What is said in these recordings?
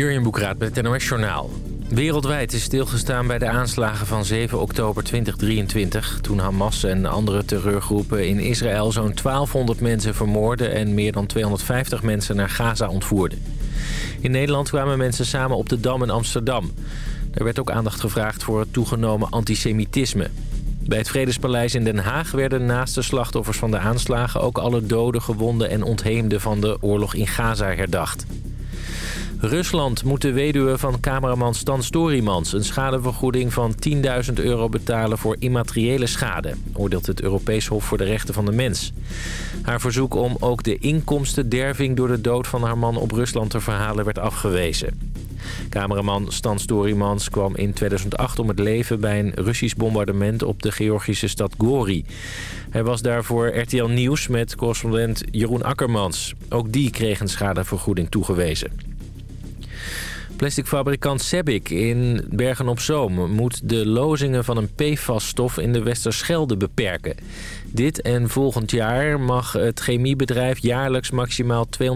Jurjen Boekraat met het NOS Journaal. Wereldwijd is stilgestaan bij de aanslagen van 7 oktober 2023... toen Hamas en andere terreurgroepen in Israël zo'n 1200 mensen vermoorden... en meer dan 250 mensen naar Gaza ontvoerden. In Nederland kwamen mensen samen op de Dam in Amsterdam. Er werd ook aandacht gevraagd voor het toegenomen antisemitisme. Bij het Vredespaleis in Den Haag werden naast de slachtoffers van de aanslagen... ook alle doden, gewonden en ontheemden van de oorlog in Gaza herdacht. Rusland moet de weduwe van cameraman Stan Storymans... een schadevergoeding van 10.000 euro betalen voor immateriële schade... oordeelt het Europees Hof voor de Rechten van de Mens. Haar verzoek om ook de inkomstenderving door de dood van haar man op Rusland te verhalen werd afgewezen. Cameraman Stan Storymans kwam in 2008 om het leven bij een Russisch bombardement op de Georgische stad Gori. Hij was daarvoor RTL Nieuws met correspondent Jeroen Akkermans. Ook die kreeg een schadevergoeding toegewezen. Plasticfabrikant Sebik in Bergen-op-Zoom moet de lozingen van een PFAS-stof in de Westerschelde beperken. Dit en volgend jaar mag het chemiebedrijf jaarlijks maximaal 2,75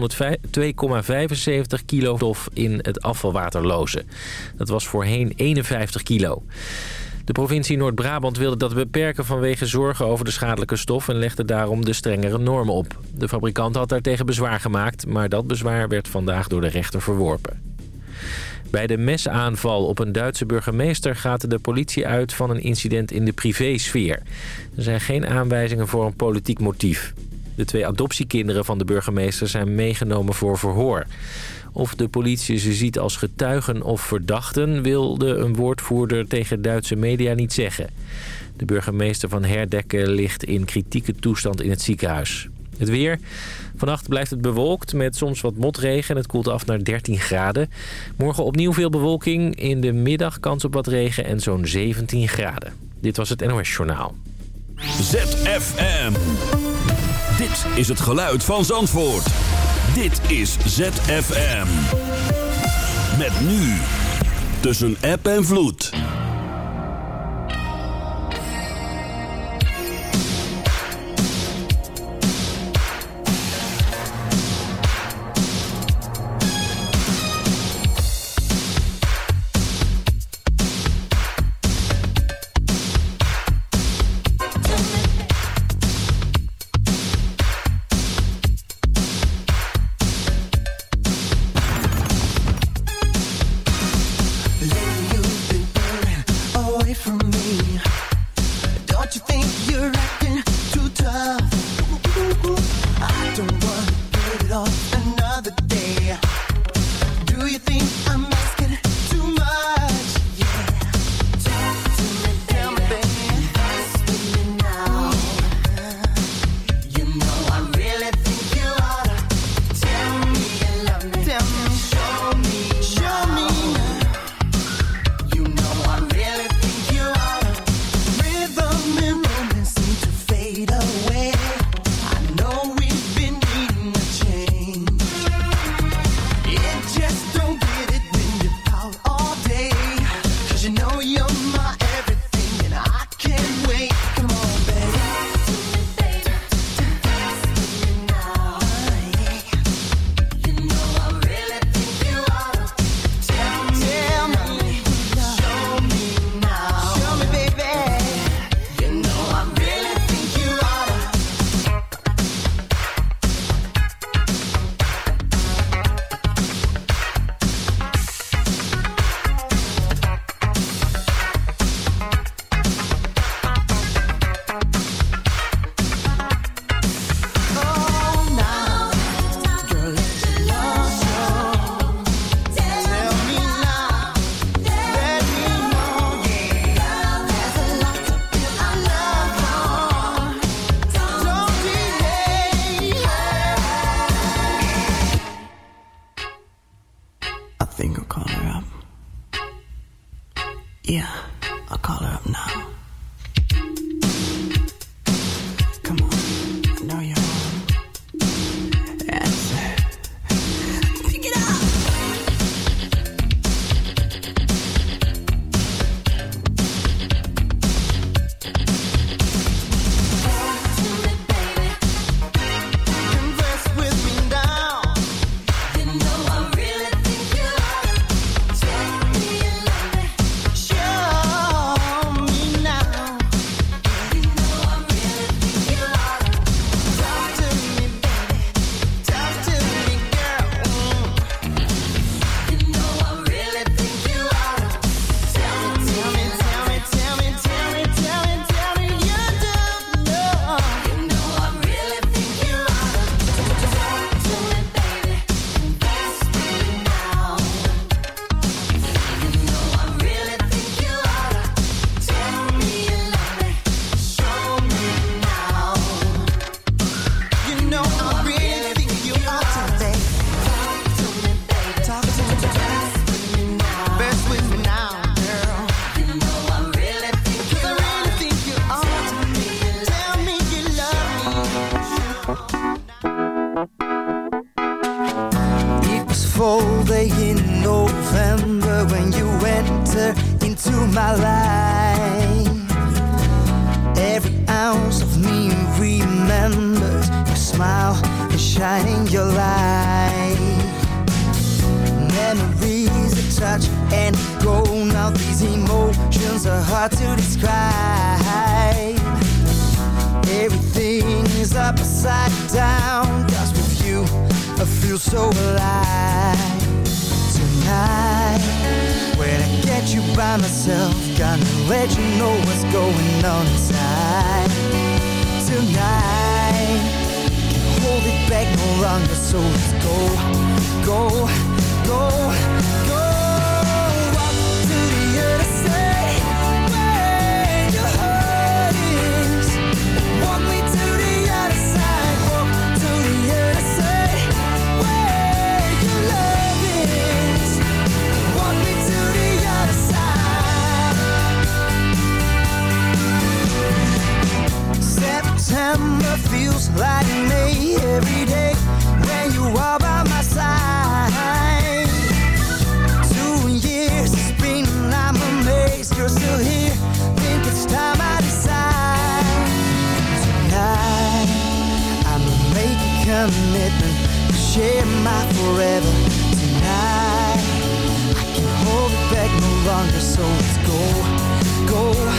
kilo stof in het afvalwater lozen. Dat was voorheen 51 kilo. De provincie Noord-Brabant wilde dat beperken vanwege zorgen over de schadelijke stof... en legde daarom de strengere normen op. De fabrikant had daartegen bezwaar gemaakt... maar dat bezwaar werd vandaag door de rechter verworpen. Bij de mesaanval op een Duitse burgemeester gaat de politie uit van een incident in de privésfeer. Er zijn geen aanwijzingen voor een politiek motief. De twee adoptiekinderen van de burgemeester zijn meegenomen voor verhoor. Of de politie ze ziet als getuigen of verdachten... wilde een woordvoerder tegen Duitse media niet zeggen. De burgemeester van Herdekken ligt in kritieke toestand in het ziekenhuis. Het weer. Vannacht blijft het bewolkt met soms wat motregen. Het koelt af naar 13 graden. Morgen opnieuw veel bewolking. In de middag kans op wat regen en zo'n 17 graden. Dit was het NOS Journaal. ZFM. Dit is het geluid van Zandvoort. Dit is ZFM. Met nu. Tussen app en vloed. Back no longer, so let's go, go,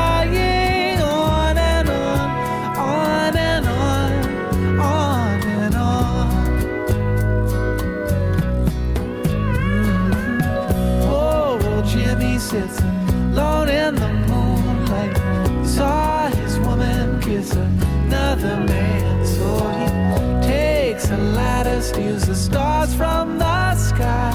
Another man, so he takes a ladder, steals the stars from the sky,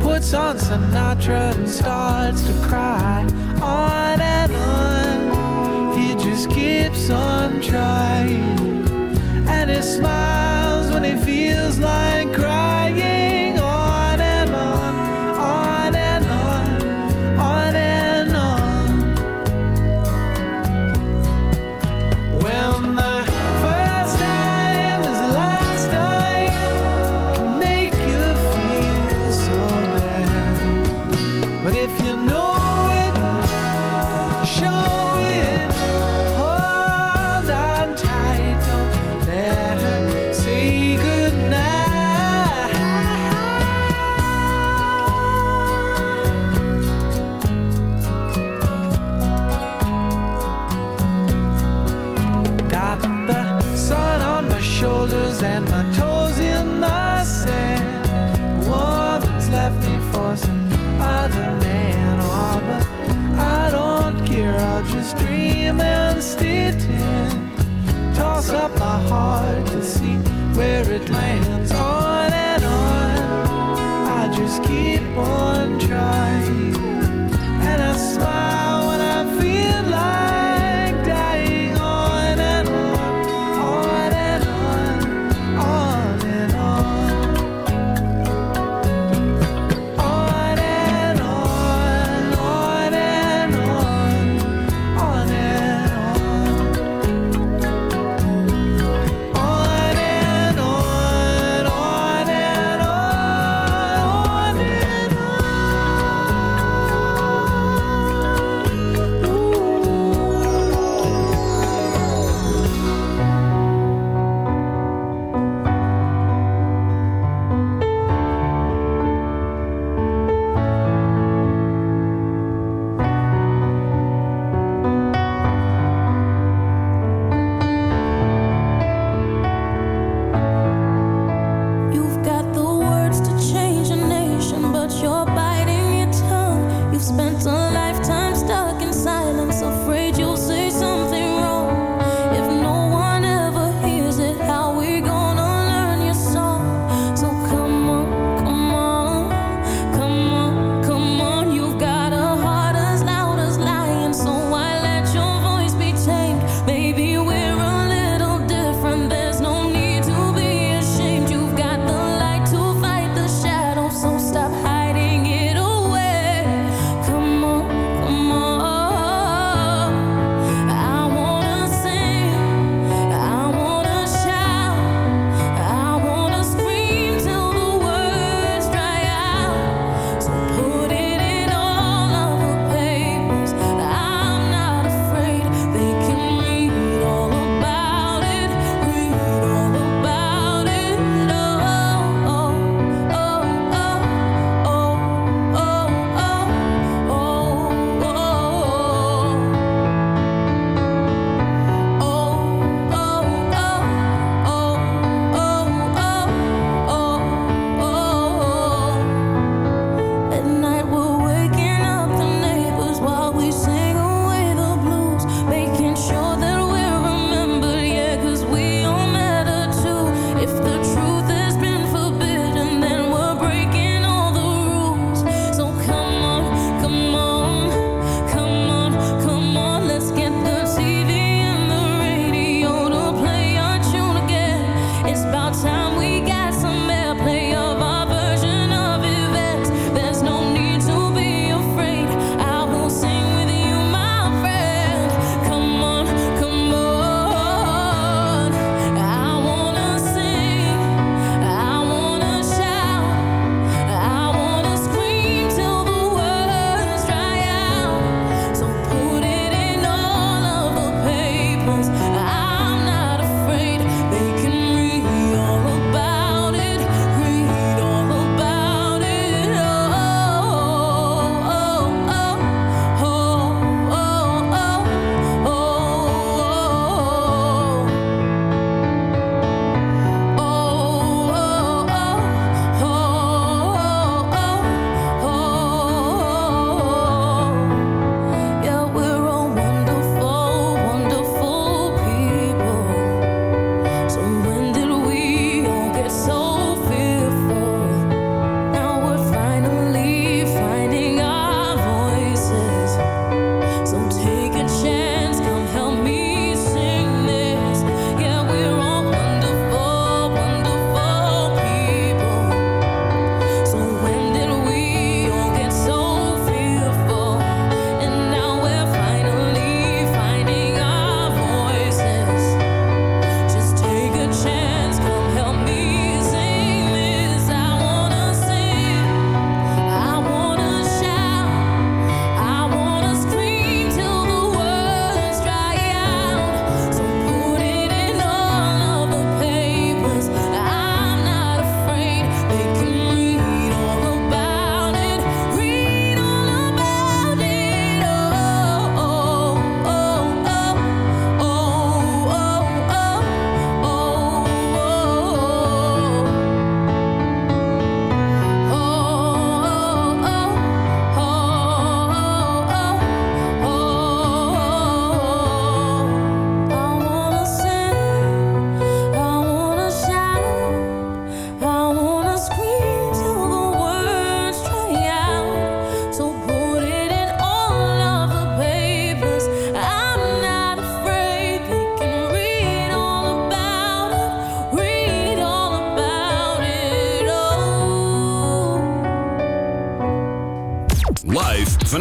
puts on Sinatra and starts to cry. On and on, he just keeps on trying, and he smiles when he feels like crying. Me for other man. But I don't care, I'll just dream and stay tin. Toss up my heart to see where it lands. On and on, I just keep on trying. And I smile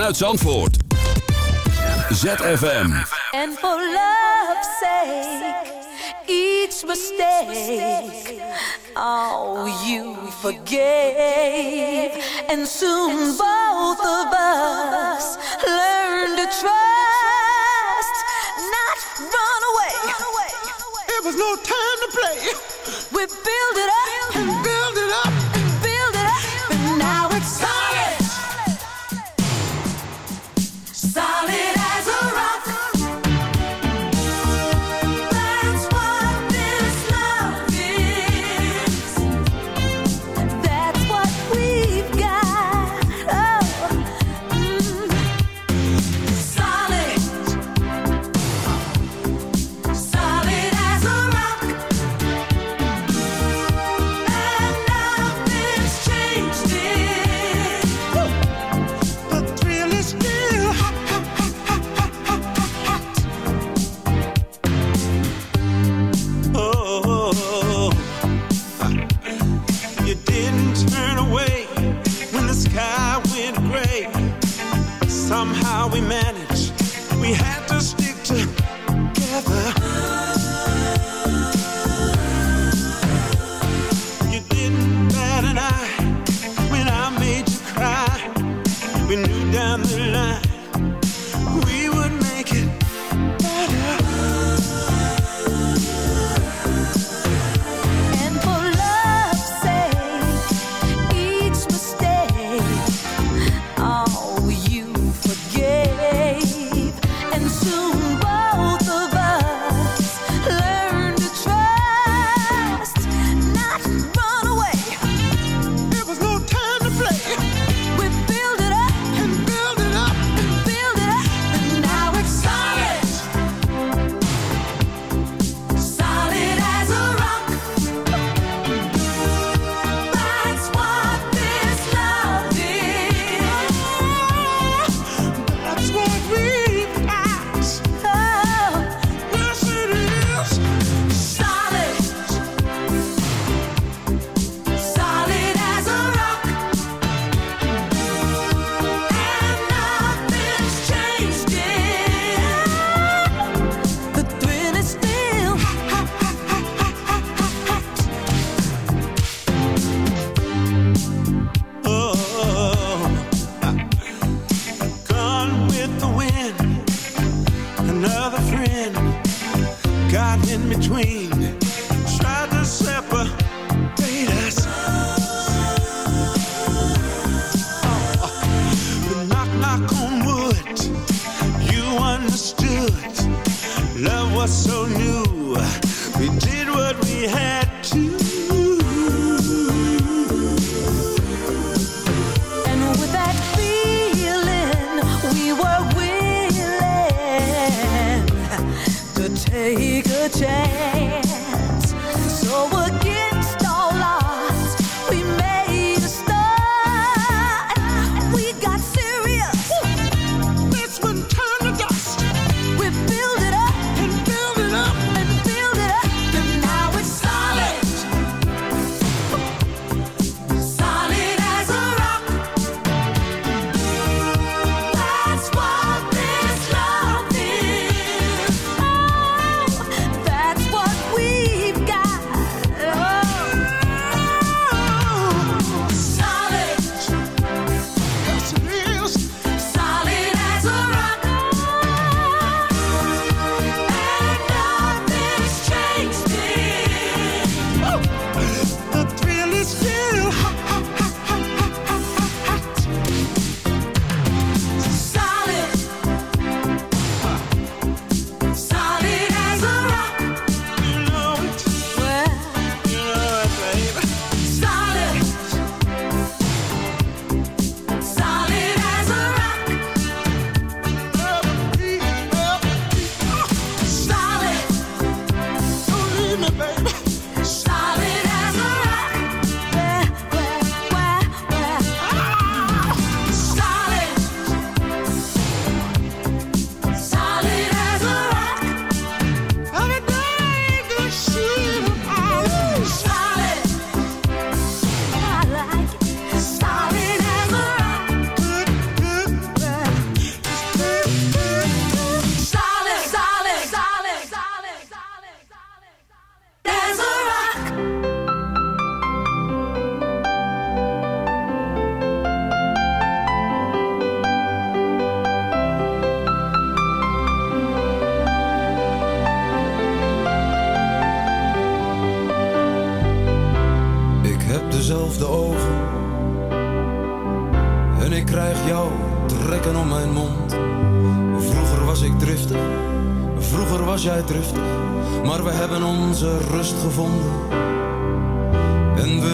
vanuit Zandvoort. ZFM. And for love's sake, each mistake, oh, you forgave. And soon both of us learn to trust, not run away. It was no time to play. We build it up, Build it up.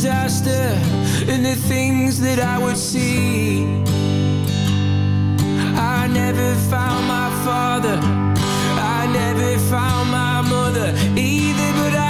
disaster and the things that I would see. I never found my father, I never found my mother either, but I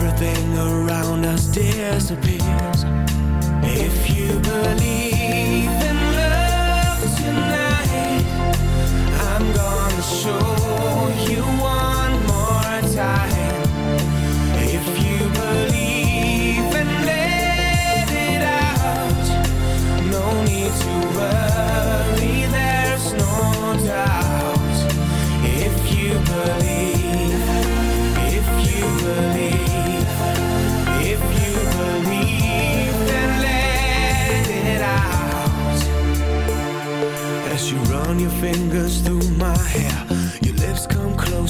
Everything around us disappears. If you believe in love tonight I'm gonna show you one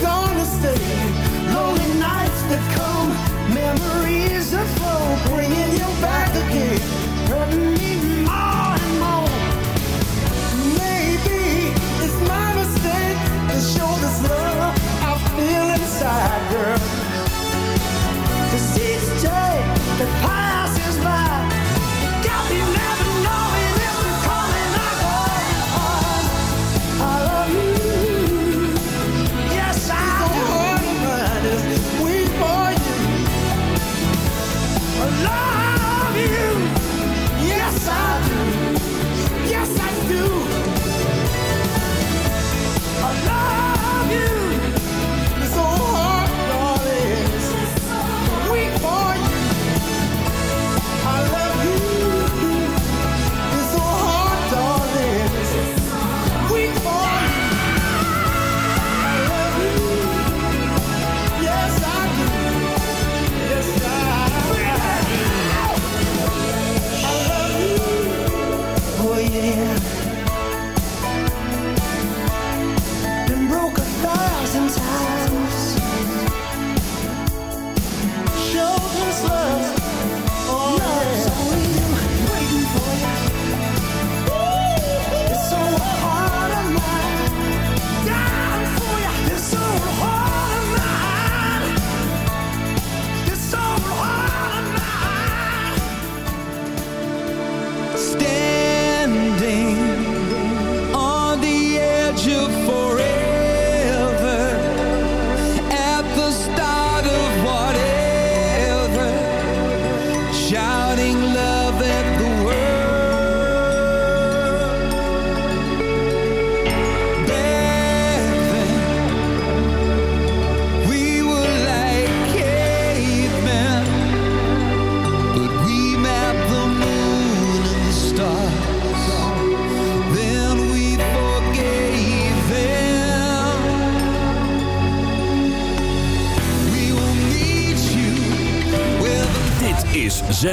gonna stay. Lonely nights that come, memories that flow, bringing you back again, hurting me more and more. Maybe it's my mistake to show this love I feel inside, girl. Cause each day that